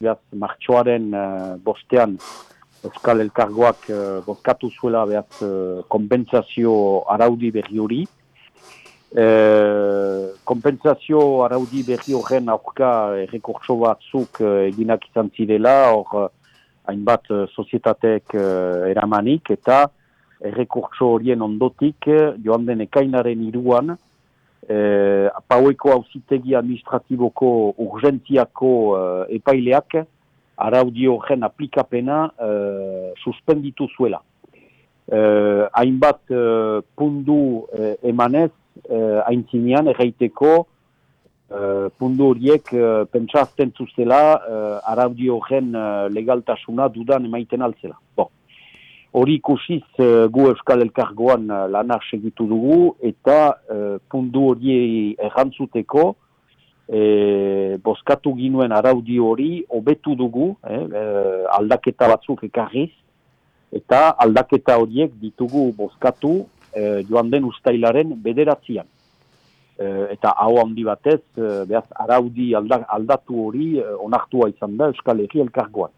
behaz, martxoaren uh, bostean Euskal Elkargoak uh, bozkatu zuela behaz uh, kompensazio araudi berri hori. Uh, kompensazio araudi berri horren aurka errekortso batzuk uh, eginak izan zirela, hor hainbat uh, sozietatek uh, eramanik, eta errekortso horien ondotik joan den ekainaren iruan, eh, paueko hauzitegi administratiboko urgentziako eh, epaileak araudio gen aplikapena eh, suspenditu zuela. Eh, hainbat eh, pundu eh, emanez eh, haintzinean erraiteko eh, pundu horiek eh, pentsazten zuzela eh, araudio gen eh, legaltasuna dudan emaiten altzela. Bon hori ikusiz gu Euskal Elkargoan uh, lanar segitu dugu eta uh, pundu hori errantzuteko e, bozkatu ginuen araudi hori hobetu dugu eh, aldaketa batzuk ekarriz eta aldaketa horiek ditugu bozkatu eh, joan den ustailaren bederatzian. eta hau handi batez, eh, behaz, araudi aldatu hori eh, onartua izan da Euskal Herri Elkargoan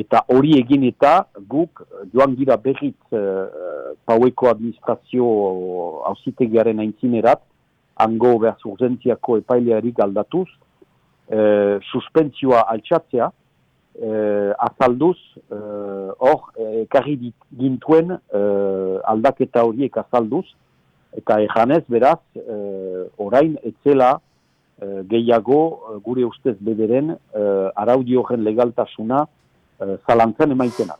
eta hori egin eta guk joan gira berriz uh, paueko administrazio hausitegiaren aintzinerat, ango behaz urzentziako epaileari galdatuz, uh, suspentsioa altxatzea, uh, azalduz, hor, uh, ekarri gintuen uh, aldaketa horiek azalduz, eta ejanez beraz, uh, orain etzela uh, gehiago gure ustez bederen uh, araudi horren legaltasuna uh, zalantzen emaitena.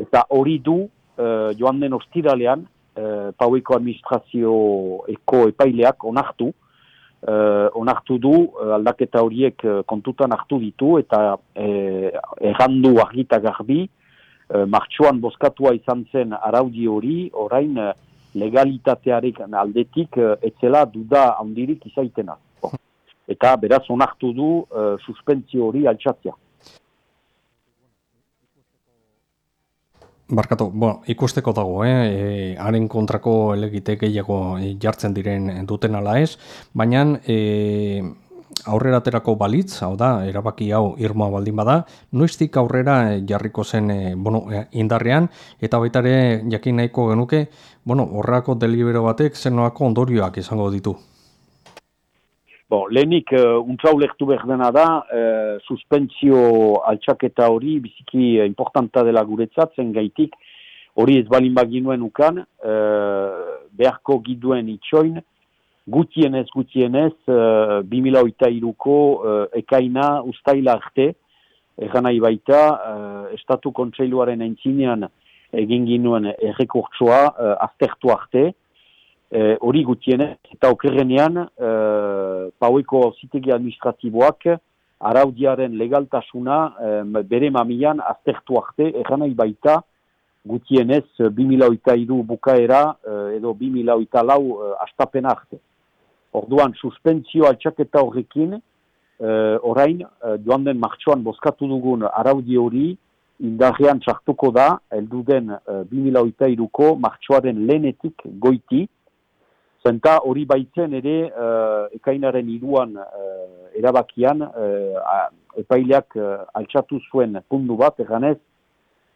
Eta hori du uh, joan den ostiralean uh, paueko administrazio eko epaileak onartu, uh, onartu du aldaketa horiek kontutan hartu ditu eta uh, errandu argita garbi uh, martxoan bozkatua izan zen araudi hori orain uh, legalitatearek aldetik uh, etzela duda handirik izaitena. Eta beraz onartu du uh, suspentzio hori altxatzea. Barkatu, bo, ikusteko dago, eh? E, kontrako elegite gehiago jartzen diren duten ala ez, baina e, aurrera terako balitz, hau da, erabaki hau irmoa baldin bada, noiztik aurrera jarriko zen e, bueno, indarrean, eta baita ere jakin nahiko genuke, bueno, horrako delibero batek zenoako ondorioak izango ditu. Bon, lehenik, uh, untrau lehtu behar dena da, uh, suspentsio altxaketa hori, biziki uh, importanta dela guretzat, zen gaitik, hori ez balin baginuen ukan, uh, beharko giduen itxoin, gutienez, gutienez, uh, 2008-ko uh, ekaina ustaila arte, egan nahi baita, uh, Estatu Kontseiluaren entzinean egin ginuen errekurtsoa uh, aztertu arte, Eh, hori e, gutienez, eta okerrenean, e, paueko zitegi administratiboak, araudiaren legaltasuna e, bere mamian aztertu arte, eranai baita, gutienez, 2008 bukaera, e, edo 2008 lau e, astapena arte. Orduan, suspentzio altxaketa horrekin, e, orain, e, joan den martxoan bozkatu dugun araudi hori, indarrean txartuko da, elduden e, 2008ko martxoaren lehenetik goiti, Zenta hori baitzen ere uh, ekainaren iruan uh, erabakian uh, epaileak uh, altxatu zuen pundu bat, eganez,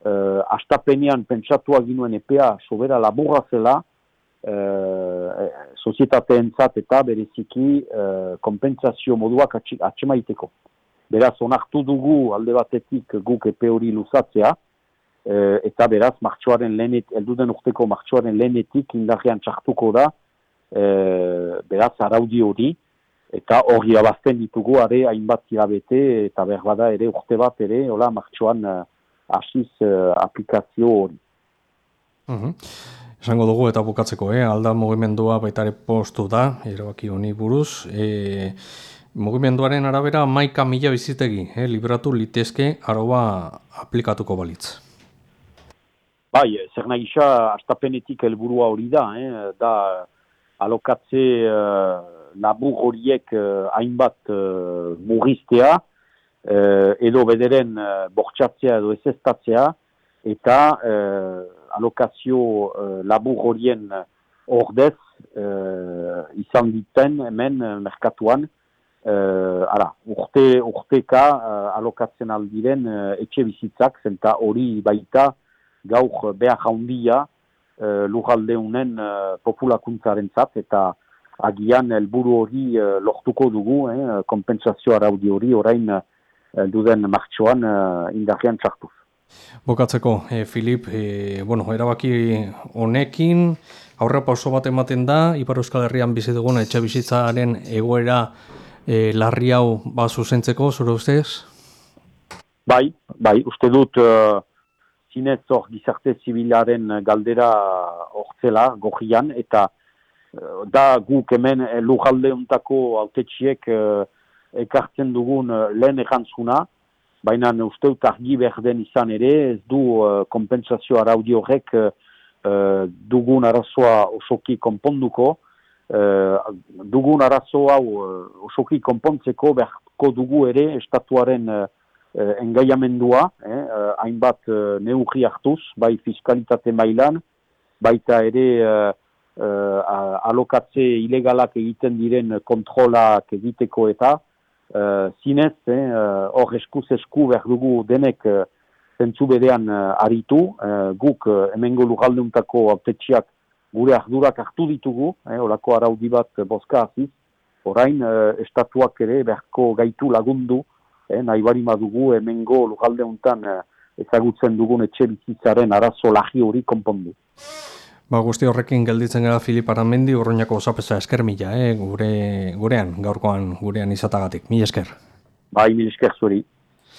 uh, astapenean pentsatua ginuen epea sobera laburra zela uh, sozietateen zat eta bereziki uh, kompensazio moduak atxemaiteko. Beraz, onartu dugu alde batetik guk epe hori luzatzea, eta beraz, martxoaren lehenet, elduden urteko martxoaren lehenetik indarrean txartuko da, e, beraz araudi hori, eta hori abazten ditugu, are hainbat zirabete, eta berbada ere urte bat ere, hola, martxoan uh, asiz uh, aplikazio hori. Uh Esango dugu eta bukatzeko, eh? alda mugimendua baitare postu da, erabaki honi buruz. E, mugimenduaren arabera maika mila bizitegi, eh? libratu litezke aroba aplikatuko balitz. Bai, zer nahi isa, astapenetik helburua hori da, eh? da alokatze uh, labur horiek uh, hainbat uh, murriztea, uh, edo bederen uh, bortxatzea edo ezestatzea, eta uh, alokazio uh, labur horien ordez uh, izan diten hemen merkatuan, uh, ara, urte, urteka uh, alokatzen aldiren uh, etxe bizitzak, zenta hori baita gaur behar jaundia uh, lujalde unen uh, populakuntzaren zat, eta agian helburu hori uh, lortuko dugu, eh, kompensazio araudi hori orain duden martxoan indarrian txartuz. Bokatzeko, e, Filip, e, bueno, erabaki honekin, aurra pauso bat ematen da, Ipar Euskal Herrian bizi dugun etxe bizitzaren egoera e, larri hau ba zuzentzeko, zure ustez? Bai, bai, uste dut uh, zinez hor gizarte zibilaren galdera hortzela, gojian, eta uh, da guk hemen lujalde untako autetxiek ekartzen dugun lehen erantzuna, baina uste dut argi berden izan ere, ez du kompensazio araudi horrek dugun arazoa osoki konponduko, dugun arazo hau osoki konpontzeko berko dugu ere estatuaren uh, engaiamendua, eh, uh, hainbat uh, neugi hartuz, bai fiskalitate mailan, baita ere uh, uh, alokatze ilegalak egiten diren kontrolak egiteko eta, uh, zinez, eh, hor eskuz esku behar dugu denek uh, zentzu berean aritu, uh, guk emengo lugaldeuntako autetxiak gure ardurak hartu ditugu, eh, olako araudi bat boska aziz, orain estatuak ere beharko gaitu lagundu, eh, nahi bari madugu emengo lugaldeuntan uh, ezagutzen dugun etxe bizitzaren arazo lagi hori konpondu. Ba, guzti horrekin gelditzen gara Filip Aramendi, urroinako osapesa esker mila, eh? gure, gurean, gaurkoan gurean izatagatik. Mi esker. Bai, mi esker zuri.